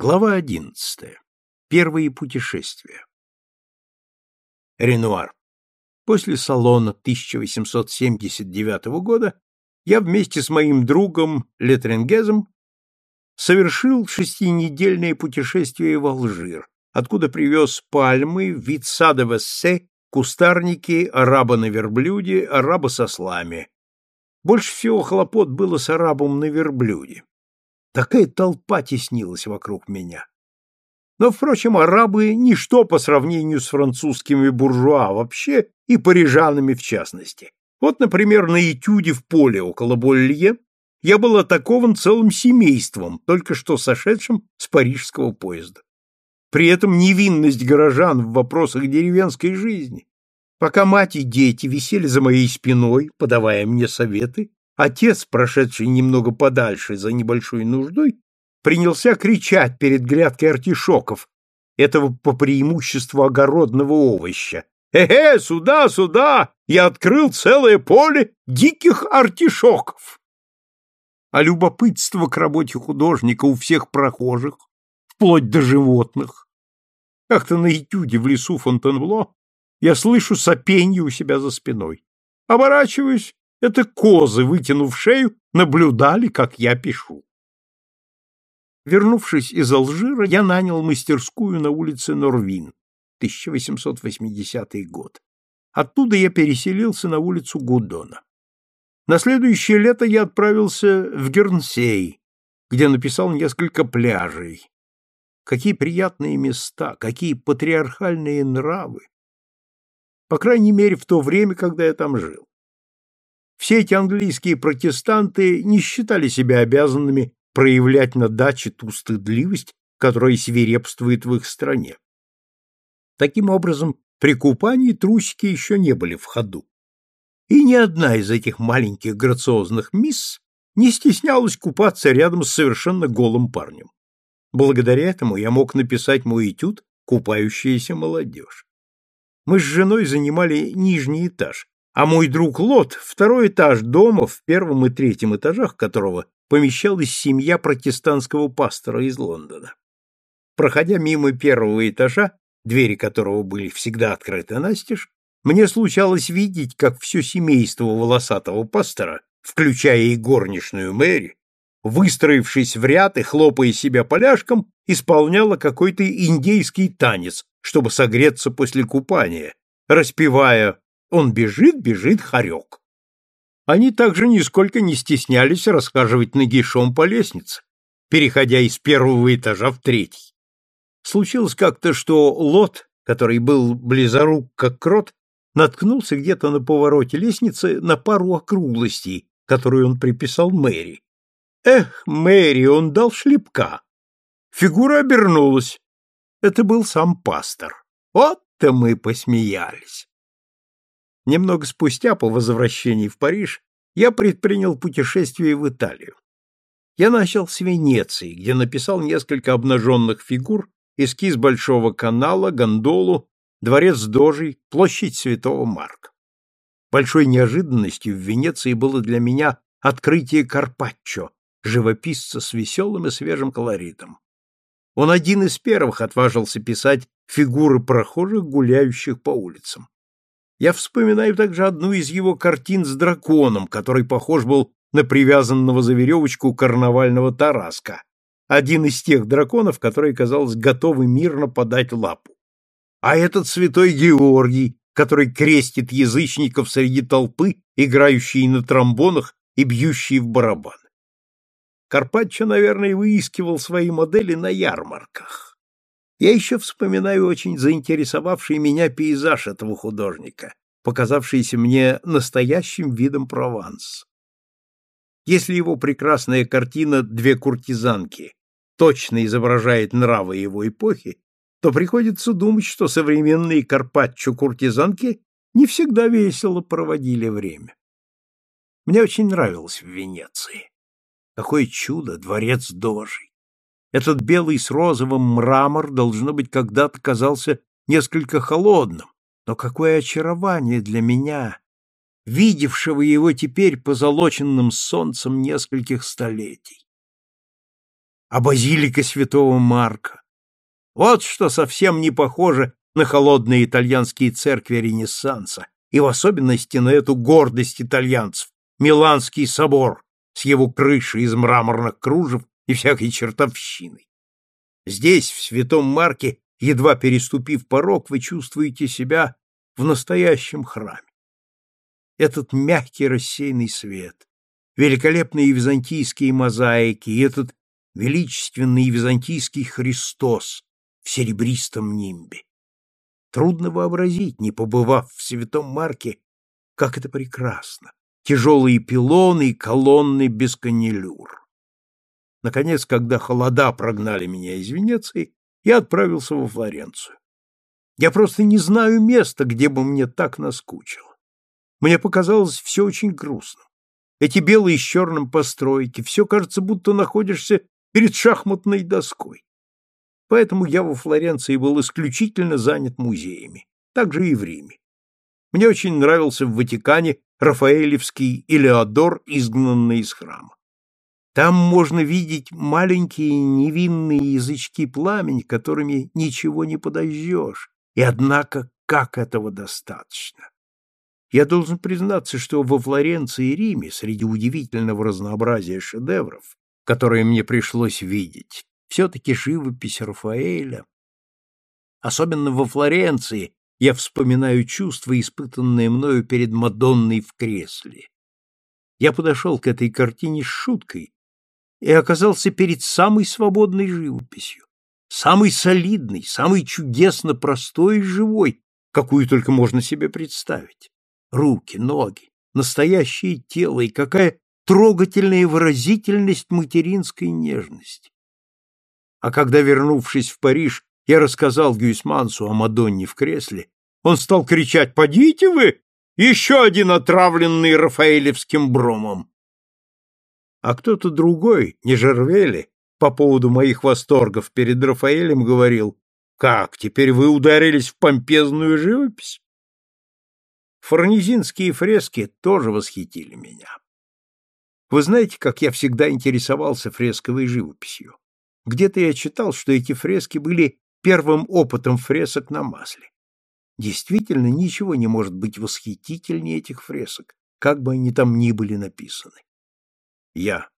Глава одиннадцатая. Первые путешествия. Ренуар. После салона 1879 года я вместе с моим другом Летренгезом совершил шестинедельное путешествие в Алжир, откуда привез пальмы, вид сада Вессе, кустарники, араба на верблюде, араба со слами. Больше всего хлопот было с арабом на верблюде. Такая толпа теснилась вокруг меня. Но, впрочем, арабы — ничто по сравнению с французскими буржуа вообще и парижанами в частности. Вот, например, на этюде в поле около Болье я был атакован целым семейством, только что сошедшим с парижского поезда. При этом невинность горожан в вопросах деревенской жизни. Пока мать и дети висели за моей спиной, подавая мне советы, Отец, прошедший немного подальше за небольшой нуждой, принялся кричать перед грядкой артишоков, этого по преимуществу огородного овоща. «Э-э, сюда, сюда! Я открыл целое поле диких артишоков!» А любопытство к работе художника у всех прохожих, вплоть до животных. Как-то на этюде в лесу Фонтенбло я слышу сопенье у себя за спиной. Оборачиваюсь это козы, вытянув шею, наблюдали, как я пишу. Вернувшись из Алжира, я нанял мастерскую на улице Норвин, 1880 год. Оттуда я переселился на улицу Гудона. На следующее лето я отправился в Гернсей, где написал несколько пляжей. Какие приятные места, какие патриархальные нравы! По крайней мере, в то время, когда я там жил. Все эти английские протестанты не считали себя обязанными проявлять на даче ту стыдливость, которая свирепствует в их стране. Таким образом, при купании трусики еще не были в ходу. И ни одна из этих маленьких грациозных мисс не стеснялась купаться рядом с совершенно голым парнем. Благодаря этому я мог написать мой этюд «Купающаяся молодежь». Мы с женой занимали нижний этаж, а мой друг Лот — второй этаж дома, в первом и третьем этажах которого помещалась семья протестантского пастора из Лондона. Проходя мимо первого этажа, двери которого были всегда открыты настежь, мне случалось видеть, как все семейство волосатого пастора, включая и горничную Мэри, выстроившись в ряд и хлопая себя поляшком, исполняла какой-то индейский танец, чтобы согреться после купания, распевая он бежит, бежит хорек. Они также нисколько не стеснялись расхаживать нагишом по лестнице, переходя из первого этажа в третий. Случилось как-то, что Лот, который был близорук как крот, наткнулся где-то на повороте лестницы на пару округлостей, которые он приписал Мэри. Эх, Мэри, он дал шлепка. Фигура обернулась. Это был сам пастор. Вот-то мы посмеялись. Немного спустя, по возвращении в Париж, я предпринял путешествие в Италию. Я начал с Венеции, где написал несколько обнаженных фигур, эскиз Большого канала, гондолу, дворец Дожей, площадь Святого Марка. Большой неожиданностью в Венеции было для меня открытие Карпаччо, живописца с веселым и свежим колоритом. Он один из первых отважился писать фигуры прохожих, гуляющих по улицам. Я вспоминаю также одну из его картин с драконом, который похож был на привязанного за веревочку карнавального тараска, один из тех драконов, которые, казалось, готовы мирно подать лапу. А этот святой Георгий, который крестит язычников среди толпы, играющие на тромбонах и бьющие в барабаны. Карпаччо, наверное, выискивал свои модели на ярмарках. Я еще вспоминаю очень заинтересовавший меня пейзаж этого художника, показавшийся мне настоящим видом Прованс. Если его прекрасная картина «Две куртизанки» точно изображает нравы его эпохи, то приходится думать, что современные Карпаччо-куртизанки не всегда весело проводили время. Мне очень нравилось в Венеции. Какое чудо, дворец Дожи! Этот белый с розовым мрамор, должно быть, когда-то казался несколько холодным, но какое очарование для меня, видевшего его теперь позолоченным солнцем нескольких столетий. а базилика святого Марка. Вот что совсем не похоже на холодные итальянские церкви Ренессанса, и в особенности на эту гордость итальянцев, Миланский собор с его крышей из мраморных кружев и всякой чертовщиной. Здесь, в Святом Марке, едва переступив порог, вы чувствуете себя в настоящем храме. Этот мягкий рассеянный свет, великолепные византийские мозаики этот величественный византийский Христос в серебристом нимбе. Трудно вообразить, не побывав в Святом Марке, как это прекрасно. Тяжелые пилоны и колонны без канилюр. Наконец, когда холода прогнали меня из Венеции, я отправился во Флоренцию. Я просто не знаю места, где бы мне так наскучило. Мне показалось все очень грустным. Эти белые с черным постройки, все кажется, будто находишься перед шахматной доской. Поэтому я во Флоренции был исключительно занят музеями, так же и в Риме. Мне очень нравился в Ватикане Рафаэлевский Илеодор, изгнанный из храма. Там можно видеть маленькие невинные язычки пламени, которыми ничего не подожжешь, и однако как этого достаточно? Я должен признаться, что во Флоренции и Риме, среди удивительного разнообразия шедевров, которые мне пришлось видеть, все-таки живопись Рафаэля. Особенно во Флоренции я вспоминаю чувства, испытанные мною перед Мадонной в кресле. Я подошел к этой картине с шуткой и оказался перед самой свободной живописью, самой солидной, самой чудесно простой и живой, какую только можно себе представить. Руки, ноги, настоящее тело и какая трогательная выразительность материнской нежности. А когда, вернувшись в Париж, я рассказал Гюйсмансу о Мадонне в кресле, он стал кричать «Подите вы! Еще один отравленный Рафаэлевским бромом!» А кто-то другой, не Жервели, по поводу моих восторгов перед Рафаэлем говорил «Как, теперь вы ударились в помпезную живопись?» Форнезинские фрески тоже восхитили меня. Вы знаете, как я всегда интересовался фресковой живописью. Где-то я читал, что эти фрески были первым опытом фресок на масле. Действительно, ничего не может быть восхитительнее этих фресок, как бы они там ни были написаны. Я.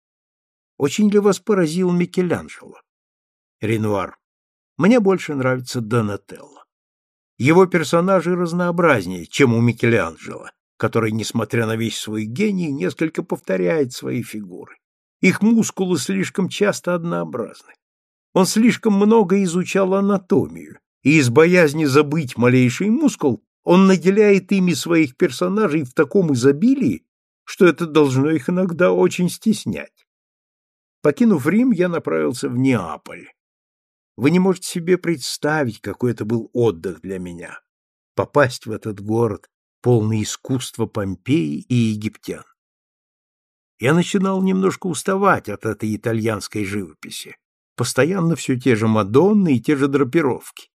Очень ли вас поразил Микеланджело? Ренуар. Мне больше нравится Донателло. Его персонажи разнообразнее, чем у Микеланджело, который, несмотря на весь свой гений, несколько повторяет свои фигуры. Их мускулы слишком часто однообразны. Он слишком много изучал анатомию, и из боязни забыть малейший мускул он наделяет ими своих персонажей в таком изобилии, что это должно их иногда очень стеснять. Покинув Рим, я направился в Неаполь. Вы не можете себе представить, какой это был отдых для меня. Попасть в этот город, полный искусства Помпеи и египтян. Я начинал немножко уставать от этой итальянской живописи. Постоянно все те же Мадонны и те же драпировки.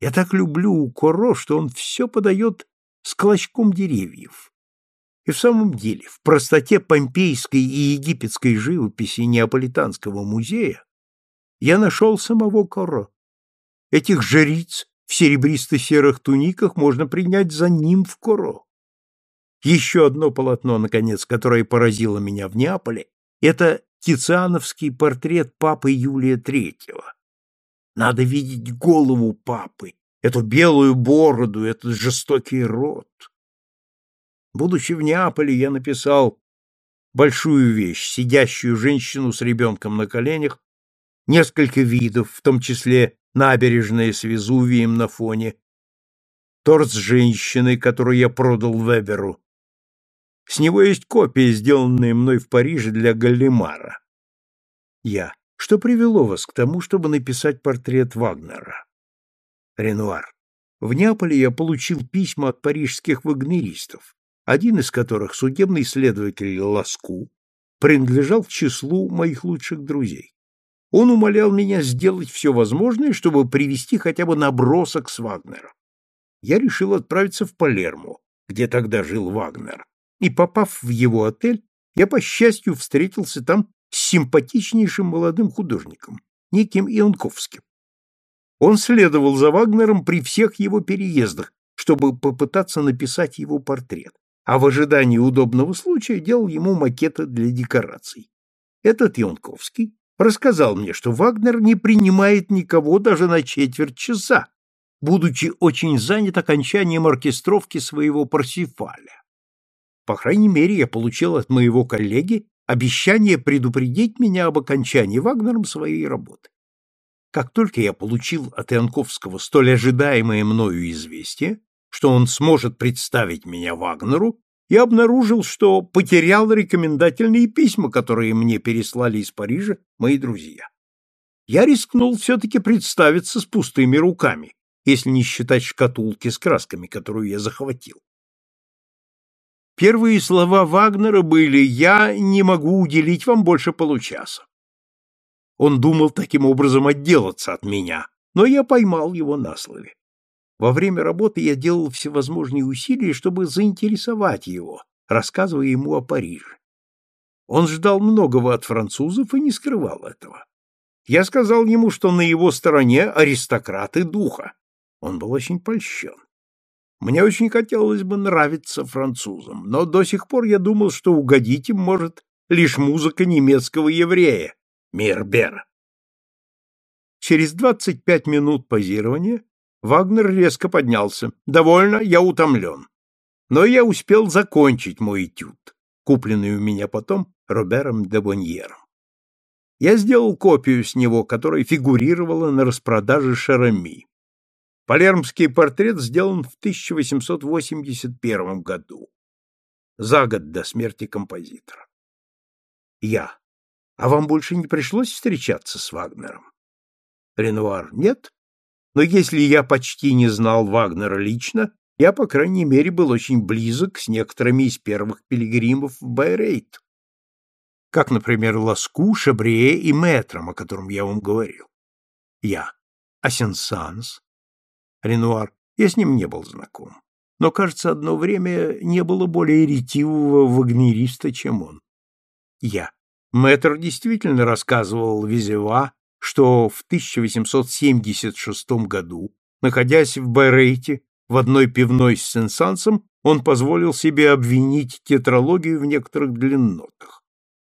Я так люблю Коро, что он все подает с клочком деревьев. И в самом деле, в простоте помпейской и египетской живописи Неаполитанского музея я нашел самого Коро. Этих жриц в серебристо-серых туниках можно принять за ним в Коро. Еще одно полотно, наконец, которое поразило меня в Неаполе, это Тициановский портрет папы Юлия III. Надо видеть голову папы, эту белую бороду, этот жестокий рот. Будучи в Неаполе, я написал большую вещь, сидящую женщину с ребенком на коленях, несколько видов, в том числе набережная с Везувием на фоне, торс женщины, которую я продал Веберу, с него есть копия, сделанная мной в Париже для Галлимара. Я. Что привело вас к тому, чтобы написать портрет Вагнера? Ренуар. В Неаполе я получил письма от парижских вагнеристов, один из которых, судебный следователь Ласку, принадлежал к числу моих лучших друзей. Он умолял меня сделать все возможное, чтобы привести хотя бы набросок с Вагнера. Я решил отправиться в Палермо, где тогда жил Вагнер и, попав в его отель, я, по счастью, встретился там с симпатичнейшим молодым художником, неким Ионковским. Он следовал за Вагнером при всех его переездах, чтобы попытаться написать его портрет, а в ожидании удобного случая делал ему макеты для декораций. Этот Ионковский рассказал мне, что Вагнер не принимает никого даже на четверть часа, будучи очень занят окончанием оркестровки своего Парсифаля. По крайней мере, я получил от моего коллеги обещание предупредить меня об окончании Вагнером своей работы. Как только я получил от Янковского столь ожидаемое мною известие, что он сможет представить меня Вагнеру, я обнаружил, что потерял рекомендательные письма, которые мне переслали из Парижа мои друзья. Я рискнул все-таки представиться с пустыми руками, если не считать шкатулки с красками, которую я захватил. Первые слова Вагнера были «Я не могу уделить вам больше получаса». Он думал таким образом отделаться от меня, но я поймал его на слове. Во время работы я делал всевозможные усилия, чтобы заинтересовать его, рассказывая ему о Париже. Он ждал многого от французов и не скрывал этого. Я сказал ему, что на его стороне аристократы духа. Он был очень польщен. Мне очень хотелось бы нравиться французам, но до сих пор я думал, что угодить им может лишь музыка немецкого еврея, Мирбер. Через двадцать пять минут позирования Вагнер резко поднялся. «Довольно, я утомлен. Но я успел закончить мой этюд, купленный у меня потом Робером де Боньером. Я сделал копию с него, которая фигурировала на распродаже Шарами. Палермский портрет сделан в 1881 году, за год до смерти композитора. Я. А вам больше не пришлось встречаться с Вагнером? Ренуар. Нет. Но если я почти не знал Вагнера лично, я, по крайней мере, был очень близок с некоторыми из первых пилигримов в Байрейт. Как, например, Ласку, Шабрие и Мэтром, о котором я вам говорил. Я. А Сен-Санс? Ренуар. Я с ним не был знаком. Но, кажется, одно время не было более ретивого вагнериста, чем он. Я. Мэтр действительно рассказывал Визева, что в 1876 году, находясь в Байрейте, в одной пивной с Сенсансом, он позволил себе обвинить тетралогию в некоторых длиннотах.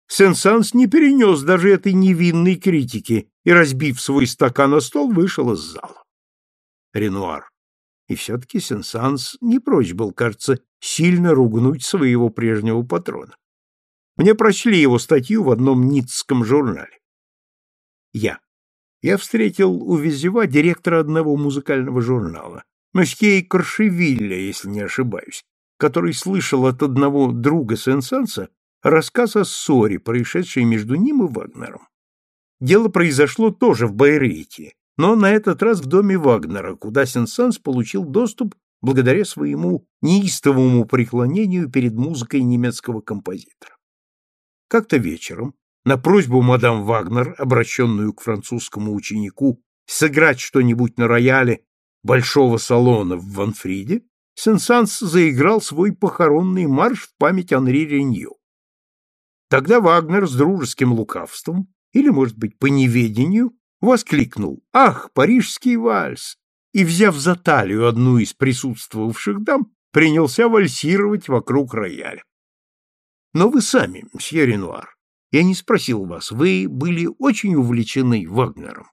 Сенсанс не перенес даже этой невинной критики и, разбив свой стакан о стол, вышел из зала. Ренуар. И все-таки Сенсанс не прочь был, кажется, сильно ругнуть своего прежнего патрона. Мне прочли его статью в одном ницком журнале. Я. Я встретил у Визева директора одного музыкального журнала, Мосье Коршевилля, если не ошибаюсь, который слышал от одного друга Сен-Санса рассказ о ссоре, происшедшей между ним и Вагнером. Дело произошло тоже в Байрейте, но на этот раз в доме Вагнера, куда Сен-Санс получил доступ благодаря своему неистовому преклонению перед музыкой немецкого композитора. Как-то вечером, на просьбу мадам Вагнер, обращенную к французскому ученику, сыграть что-нибудь на рояле большого салона в Ванфриде, Сен-Санс заиграл свой похоронный марш в память Анри Ренью. Тогда Вагнер с дружеским лукавством, или, может быть, по неведению, воскликнул «Ах, парижский вальс!» и, взяв за талию одну из присутствовавших дам, принялся вальсировать вокруг рояля. Но вы сами, мсье Ренуар, я не спросил вас, вы были очень увлечены Вагнером?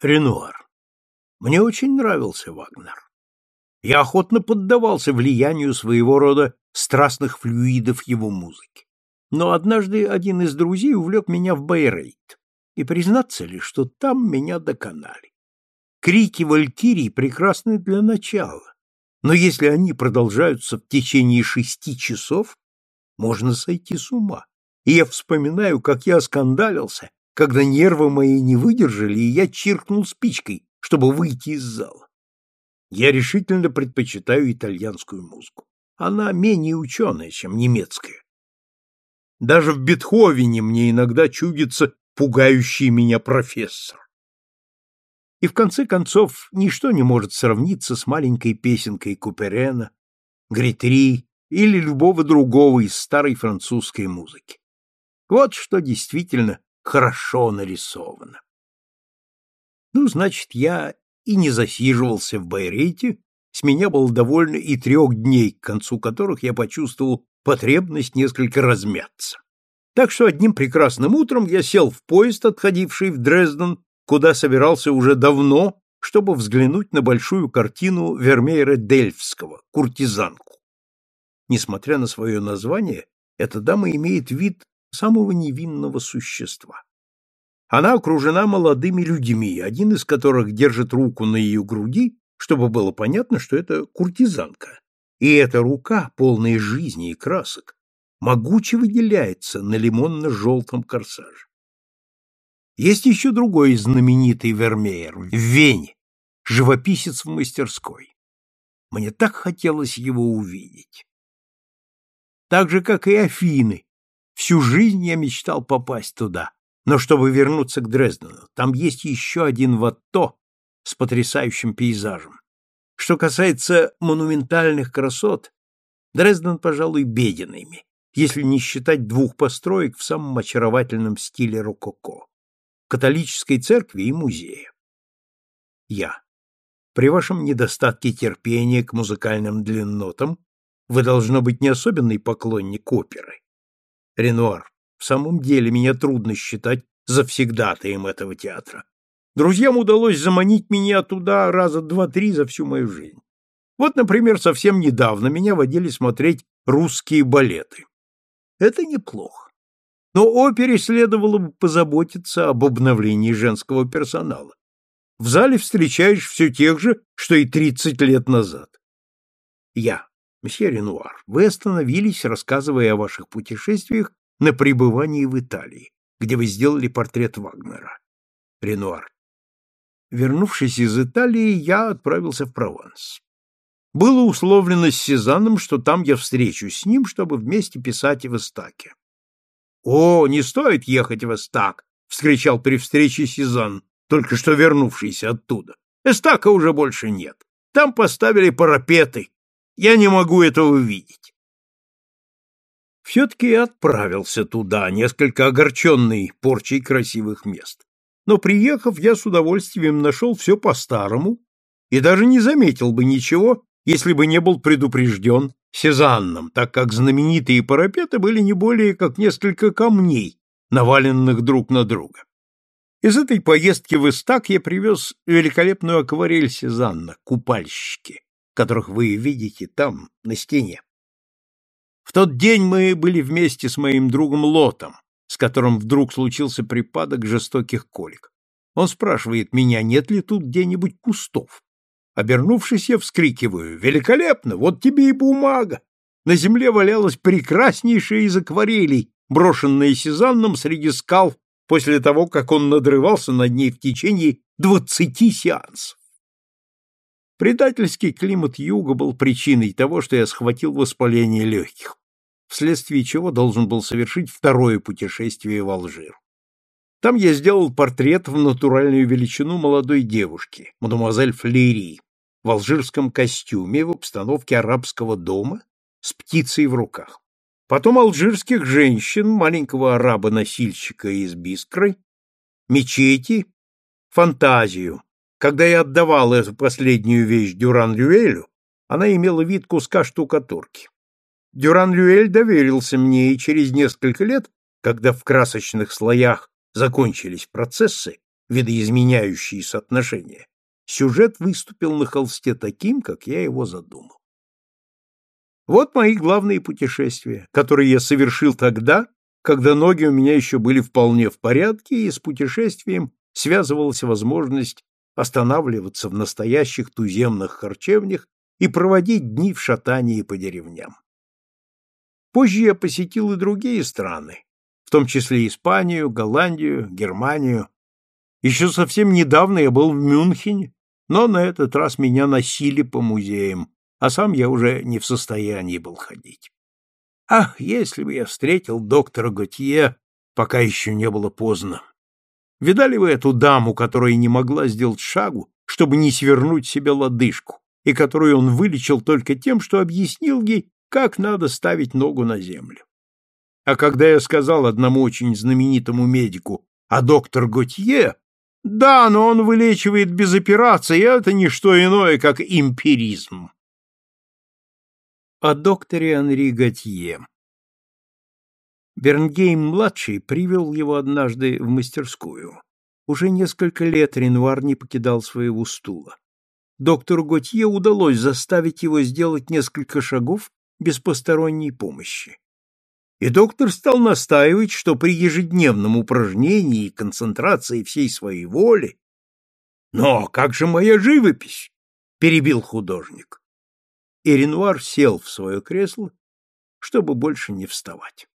Ренуар. Мне очень нравился Вагнер. Я охотно поддавался влиянию своего рода страстных флюидов его музыки. Но однажды один из друзей увлек меня в Байрейт, и признаться ли, что там меня доконали. Крики валькирий прекрасны для начала, но если они продолжаются в течение шести часов, можно сойти с ума. И я вспоминаю, как я оскандалился, когда нервы мои не выдержали, и я чиркнул спичкой, чтобы выйти из зала. Я решительно предпочитаю итальянскую музыку. Она менее ученая, чем немецкая. Даже в Бетховене мне иногда чудится пугающий меня профессор. И в конце концов, ничто не может сравниться с маленькой песенкой Куперена, Гритри или любого другого из старой французской музыки. Вот что действительно хорошо нарисовано. Ну, значит, я и не засиживался в Байрейте, с меня было довольно и трех дней, к концу которых я почувствовал потребность несколько размяться. Так что одним прекрасным утром я сел в поезд, отходивший в Дрезден, куда собирался уже давно, чтобы взглянуть на большую картину Вермеера Дельфского «Куртизанку». Несмотря на свое название, эта дама имеет вид самого невинного существа. Она окружена молодыми людьми, один из которых держит руку на ее груди, чтобы было понятно, что это куртизанка. И эта рука, полная жизни и красок, могуче выделяется на лимонно-желтом корсаже. Есть еще другой знаменитый Вермеер в Вене, живописец в мастерской. Мне так хотелось его увидеть. Так же, как и Афины, всю жизнь я мечтал попасть туда, но чтобы вернуться к Дрездену, там есть еще один Ватто с потрясающим пейзажем. Что касается монументальных красот, Дрезден, пожалуй, беден ими если не считать двух построек в самом очаровательном стиле рококо – католической церкви и музея. Я. При вашем недостатке терпения к музыкальным длиннотам вы должно быть не особенный поклонник оперы. Ренуар, в самом деле меня трудно считать завсегдатаем этого театра. Друзьям удалось заманить меня туда раза два-три за всю мою жизнь. Вот, например, совсем недавно меня водили смотреть русские балеты. Это неплохо. Но опере следовало бы позаботиться об обновлении женского персонала. В зале встречаешь все тех же, что и 30 лет назад. Я. Месье Ренуар, вы остановились, рассказывая о ваших путешествиях на пребывании в Италии, где вы сделали портрет Вагнера. Ренуар. Вернувшись из Италии, я отправился в Прованс. Было условлено с Сезанном, что там я встречусь с ним, чтобы вместе писать в Эстаке. — О, не стоит ехать в Эстак! — вскричал при встрече Сезанн, только что вернувшийся оттуда. — Эстака уже больше нет. Там поставили парапеты. Я не могу этого видеть. Все-таки отправился туда, несколько огорченный порчей красивых мест. Но, приехав, я с удовольствием нашел все по-старому и даже не заметил бы ничего, если бы не был предупрежден Сезанном, так как знаменитые парапеты были не более как несколько камней, наваленных друг на друга. Из этой поездки в Истак я привез великолепную акварель Сезанна, купальщики, которых вы видите там, на стене. В тот день мы были вместе с моим другом Лотом, с которым вдруг случился припадок жестоких колик. Он спрашивает меня, нет ли тут где-нибудь кустов. Обернувшись, я вскрикиваю. «Великолепно! Вот тебе и бумага!» На земле валялась прекраснейшая из акварелей, брошенная Сезанном среди скал после того, как он надрывался над ней в течение двадцати сеансов. Предательский климат юга был причиной того, что я схватил воспаление легких, вследствие чего должен был совершить второе путешествие в Алжир. Там я сделал портрет в натуральную величину молодой девушки, мадемуазель Флери, в алжирском костюме в обстановке арабского дома с птицей в руках. Потом алжирских женщин, маленького араба-носильщика из Бискры, мечети, фантазию. Когда я отдавал эту последнюю вещь Дюран-Рюэлю, она имела вид куска штукатурки. Дюран-Рюэль доверился мне, и через несколько лет, когда в красочных слоях закончились процессы, видоизменяющие соотношения, сюжет выступил на холсте таким, как я его задумал. Вот мои главные путешествия, которые я совершил тогда, когда ноги у меня еще были вполне в порядке, и с путешествием связывалась возможность останавливаться в настоящих туземных харчевнях и проводить дни в шатании по деревням. Позже я посетил и другие страны, в том числе Испанию, Голландию, Германию. Еще совсем недавно я был в Мюнхене, но на этот раз меня носили по музеям, а сам я уже не в состоянии был ходить. Ах, если бы я встретил доктора Готье, пока еще не было поздно. Видали вы эту даму, которая не могла сделать шагу, чтобы не свернуть себе лодыжку, и которую он вылечил только тем, что объяснил ей, как надо ставить ногу на землю? А когда я сказал одному очень знаменитому медику, а доктор Готье, да, но он вылечивает без операции, это не что иное, как эмпиризм. О докторе Анри Готье Бернгейм-младший привел его однажды в мастерскую. Уже несколько лет Ренуар не покидал своего стула. Доктору Готье удалось заставить его сделать несколько шагов без посторонней помощи. И доктор стал настаивать, что при ежедневном упражнении и концентрации всей своей воли «Но как же моя живопись?» — перебил художник. И Ренуар сел в свое кресло, чтобы больше не вставать.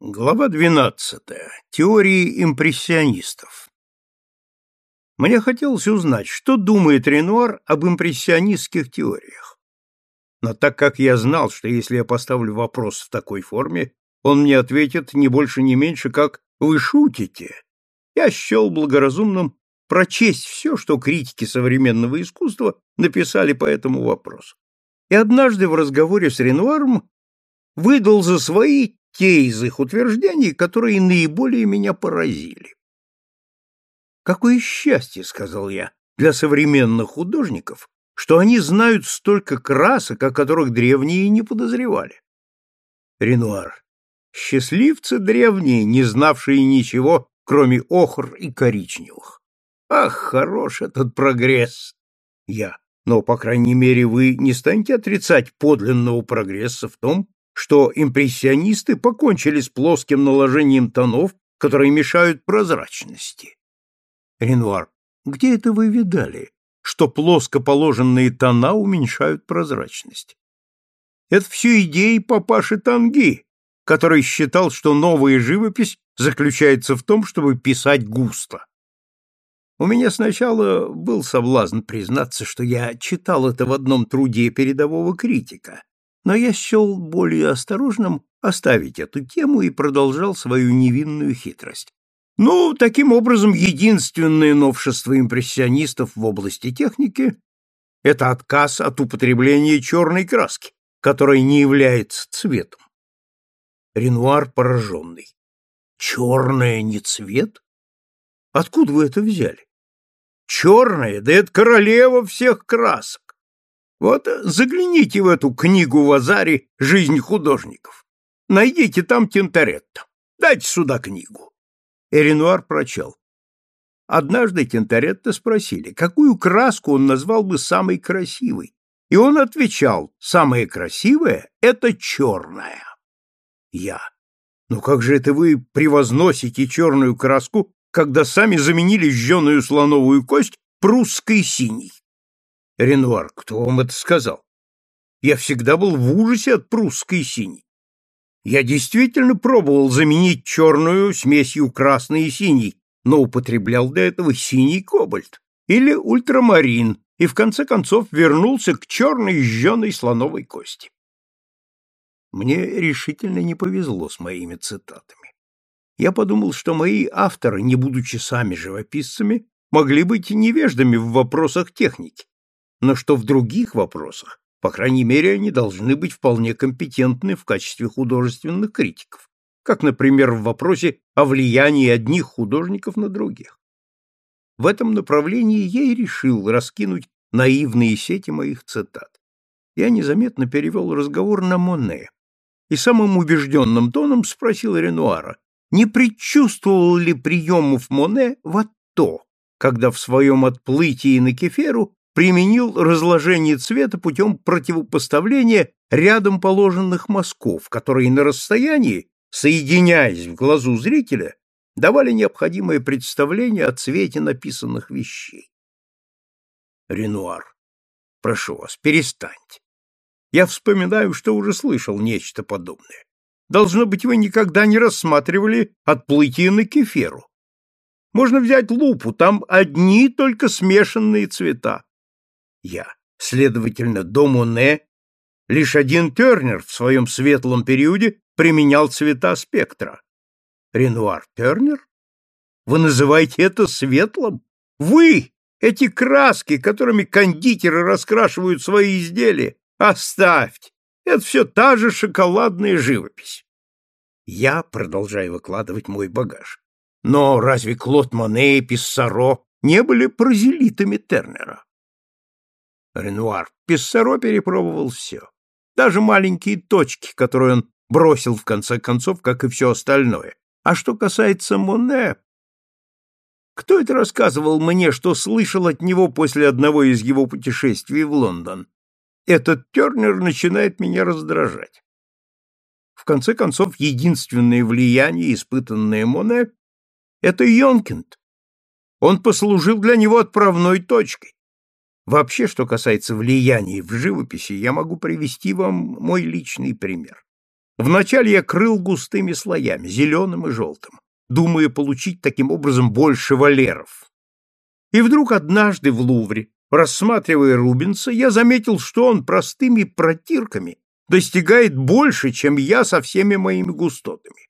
Глава двенадцатая. Теории импрессионистов. Мне хотелось узнать, что думает Ренуар об импрессионистских теориях. Но так как я знал, что если я поставлю вопрос в такой форме, он мне ответит не больше, не меньше, как «Вы шутите», я счел благоразумным прочесть все, что критики современного искусства написали по этому вопросу. И однажды в разговоре с Ренуаром выдал за свои те из их утверждений, которые наиболее меня поразили. «Какое счастье, — сказал я, — для современных художников, что они знают столько красок, о которых древние не подозревали. Ренуар. Счастливцы древние, не знавшие ничего, кроме охр и коричневых. Ах, хорош этот прогресс! Я. Но, по крайней мере, вы не станете отрицать подлинного прогресса в том, что импрессионисты покончили с плоским наложением тонов, которые мешают прозрачности. Ренуар, где это вы видали, что плоско положенные тона уменьшают прозрачность? Это все идеи папаши Танги, который считал, что новая живопись заключается в том, чтобы писать густо. У меня сначала был соблазн признаться, что я читал это в одном труде передового критика, но я счел более осторожным оставить эту тему и продолжал свою невинную хитрость. Ну, таким образом, единственное новшество импрессионистов в области техники – это отказ от употребления черной краски, которая не является цветом. Ренуар пораженный. Черная не цвет? Откуда вы это взяли? Черная, да это королева всех красок. Вот загляните в эту книгу Вазари «Жизнь художников». Найдите там Тинторетто. Дайте сюда книгу. Эренуар прочел. Однажды Тинторетто спросили, какую краску он назвал бы самой красивой, и он отвечал, самая красивая — это черная. Я. Ну как же это вы превозносите черную краску, когда сами заменили жженую слоновую кость прусской синей? Ренуар, кто вам это сказал? Я всегда был в ужасе от прусской синей. Я действительно пробовал заменить черную смесью красной и синей, но употреблял до этого синий кобальт или ультрамарин и в конце концов вернулся к черной жженой слоновой кости. Мне решительно не повезло с моими цитатами. Я подумал, что мои авторы, не будучи сами живописцами, могли быть невеждами в вопросах техники, но что в других вопросах, по крайней мере, они должны быть вполне компетентны в качестве художественных критиков, как, например, в вопросе о влиянии одних художников на других. В этом направлении я и решил раскинуть наивные сети моих цитат. Я незаметно перевел разговор на Моне и самым убежденным тоном спросил Ренуара, не предчувствовал ли приемов Моне в то, когда в своем отплытии на Кеферу применил разложение цвета путем противопоставления рядом положенных мазков, которые на расстоянии, соединяясь в глазу зрителя, давали необходимое представление о цвете написанных вещей. Ренуар, прошу вас, перестаньте. Я вспоминаю, что уже слышал нечто подобное. Должно быть, вы никогда не рассматривали отплытие на кеферу. Можно взять лупу, там одни только смешанные цвета я. Следовательно, до Моне лишь один Тернер в своем светлом периоде применял цвета спектра. Ренуар Тернер? Вы называете это светлым? Вы, эти краски, которыми кондитеры раскрашивают свои изделия, оставьте. Это все та же шоколадная живопись. Я продолжаю выкладывать мой багаж. Но разве Клод Моне и Писсаро не были прозелитами Тернера? Ренуар Писсаро перепробовал все. Даже маленькие точки, которые он бросил в конце концов, как и все остальное. А что касается Моне... Кто это рассказывал мне, что слышал от него после одного из его путешествий в Лондон? Этот Тернер начинает меня раздражать. В конце концов, единственное влияние, испытанное Моне, это Йонкинд. Он послужил для него отправной точкой. Вообще, что касается влияния в живописи, я могу привести вам мой личный пример. Вначале я крыл густыми слоями, зеленым и желтым, думая получить таким образом больше валеров. И вдруг однажды в Лувре, рассматривая Рубенса, я заметил, что он простыми протирками достигает больше, чем я со всеми моими густотами.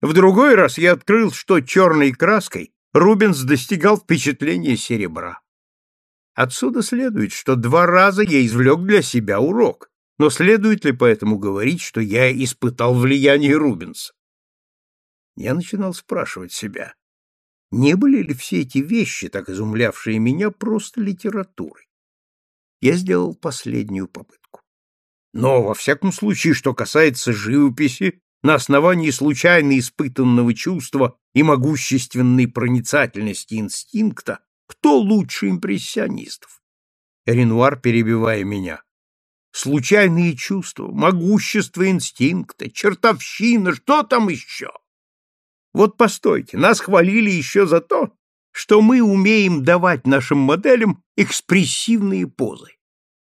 В другой раз я открыл, что черной краской Рубенс достигал впечатления серебра. Отсюда следует, что два раза я извлек для себя урок, но следует ли поэтому говорить, что я испытал влияние Рубенса? Я начинал спрашивать себя, не были ли все эти вещи, так изумлявшие меня, просто литературой? Я сделал последнюю попытку. Но, во всяком случае, что касается живописи, на основании случайно испытанного чувства и могущественной проницательности инстинкта, кто лучше импрессионистов? Ренуар, перебивая меня. Случайные чувства, могущество инстинкта, чертовщина, что там еще? Вот постойте, нас хвалили еще за то, что мы умеем давать нашим моделям экспрессивные позы.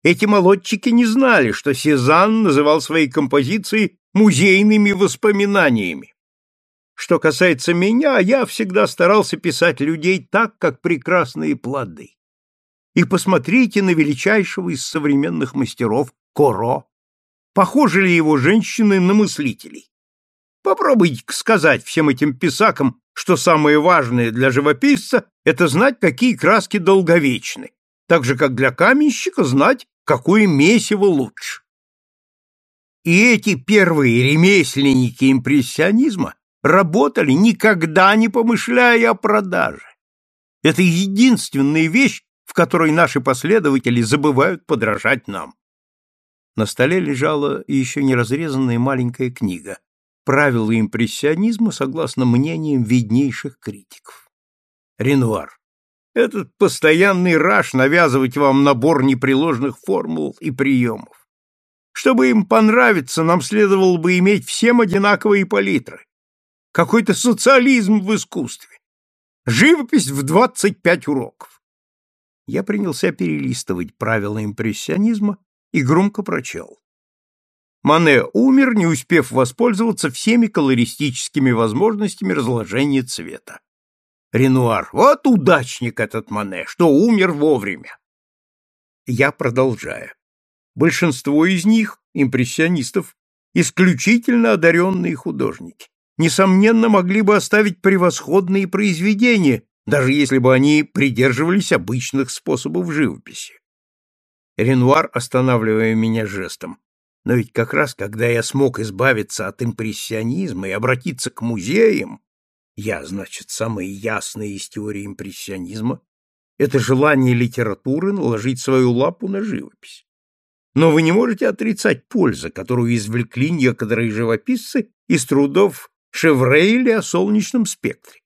Эти молодчики не знали, что Сезанн называл свои композиции музейными воспоминаниями. Что касается меня, я всегда старался писать людей так, как прекрасные плоды. И посмотрите на величайшего из современных мастеров Коро. Похожи ли его женщины на мыслителей? Попробуйте сказать всем этим писакам, что самое важное для живописца – это знать, какие краски долговечны, так же, как для каменщика знать, какое месиво лучше. И эти первые ремесленники импрессионизма работали, никогда не помышляя о продаже. Это единственная вещь, в которой наши последователи забывают подражать нам. На столе лежала еще не разрезанная маленькая книга «Правила импрессионизма согласно мнениям виднейших критиков». Ренуар. Этот постоянный раш навязывать вам набор непреложных формул и приемов. Чтобы им понравиться, нам следовало бы иметь всем одинаковые палитры. Какой-то социализм в искусстве. Живопись в 25 уроков. Я принялся перелистывать правила импрессионизма и громко прочел. Мане умер, не успев воспользоваться всеми колористическими возможностями разложения цвета. Ренуар, вот удачник этот Мане, что умер вовремя. Я продолжаю. Большинство из них, импрессионистов, исключительно одаренные художники несомненно, могли бы оставить превосходные произведения, даже если бы они придерживались обычных способов живописи. Ренуар, останавливая меня жестом, но ведь как раз когда я смог избавиться от импрессионизма и обратиться к музеям, я, значит, самое ясное из теории импрессионизма, это желание литературы наложить свою лапу на живопись. Но вы не можете отрицать пользы, которую извлекли некоторые живописцы из трудов Шеврейли о солнечном спектре.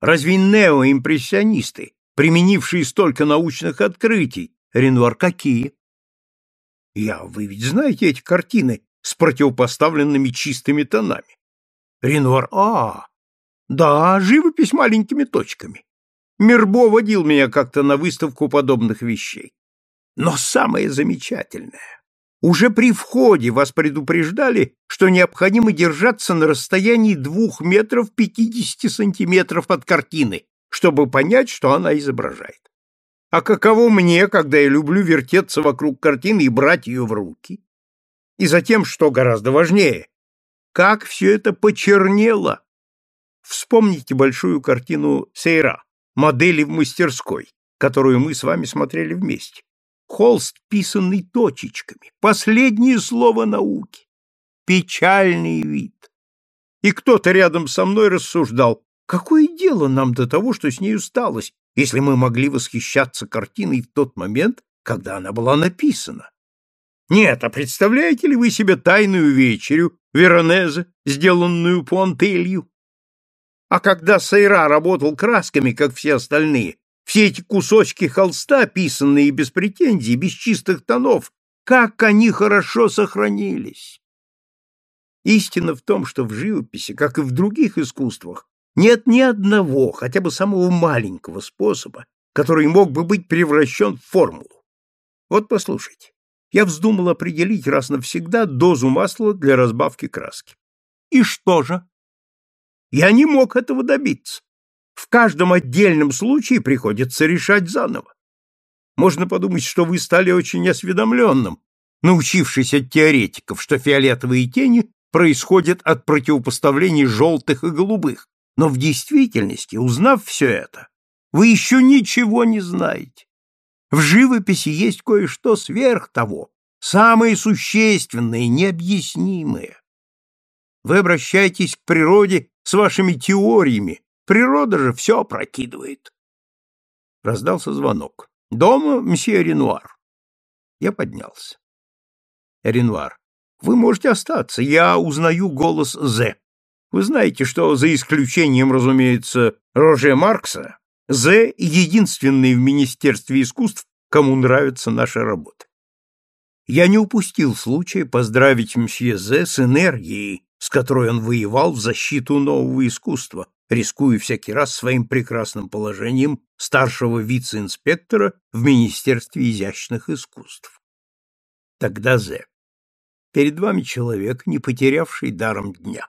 Разве неоимпрессионисты, применившие столько научных открытий, Ренуар какие? Я, вы ведь знаете эти картины с противопоставленными чистыми тонами. Ренуар, а, да, живопись маленькими точками. Мирбо водил меня как-то на выставку подобных вещей. Но самое замечательное уже при входе вас предупреждали, что необходимо держаться на расстоянии двух метров пятидесяти сантиметров от картины, чтобы понять, что она изображает. А каково мне, когда я люблю вертеться вокруг картины и брать ее в руки? И затем, что гораздо важнее, как все это почернело. Вспомните большую картину Сейра «Модели в мастерской», которую мы с вами смотрели вместе. Холст, писанный точечками, последнее слово науки. Печальный вид. И кто-то рядом со мной рассуждал, какое дело нам до того, что с нею сталось, если мы могли восхищаться картиной в тот момент, когда она была написана? Нет, а представляете ли вы себе тайную вечерю Веронезе, сделанную по Антелью? А когда Сайра работал красками, как все остальные, все эти кусочки холста, писанные без претензий, без чистых тонов, как они хорошо сохранились! Истина в том, что в живописи, как и в других искусствах, нет ни одного, хотя бы самого маленького способа, который мог бы быть превращен в формулу. Вот послушайте, я вздумал определить раз навсегда дозу масла для разбавки краски. И что же? Я не мог этого добиться. В каждом отдельном случае приходится решать заново. Можно подумать, что вы стали очень осведомленным, научившись от теоретиков, что фиолетовые тени происходят от противопоставлений желтых и голубых, но в действительности, узнав все это, вы еще ничего не знаете. В живописи есть кое-что сверх того, самое существенное, необъяснимое. Вы обращаетесь к природе с вашими теориями, природа же все опрокидывает. Раздался звонок. Дома мсье Ренуар. Я поднялся. Ренуар. Вы можете остаться, я узнаю голос З. Вы знаете, что за исключением, разумеется, Роже Маркса, З — единственный в Министерстве искусств, кому нравится наша работа. Я не упустил случая поздравить мсье З с энергией, с которой он воевал в защиту нового искусства, рискуя всякий раз своим прекрасным положением старшего вице-инспектора в Министерстве изящных искусств. Тогда З. Перед вами человек, не потерявший даром дня.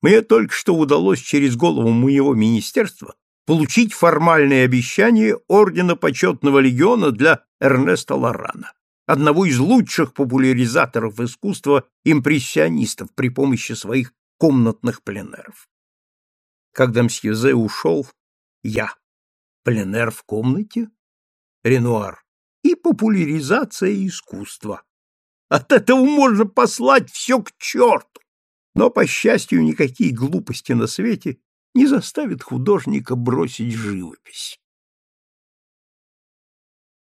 Мне только что удалось через голову моего министерства получить формальное обещание ордена почетного легиона для Эрнеста Лорана, одного из лучших популяризаторов искусства импрессионистов при помощи своих комнатных пленеров. Когда мсье Зе ушел, я. Пленер в комнате? Ренуар. И популяризация искусства. От этого можно послать все к черту. Но, по счастью, никакие глупости на свете не заставят художника бросить живопись.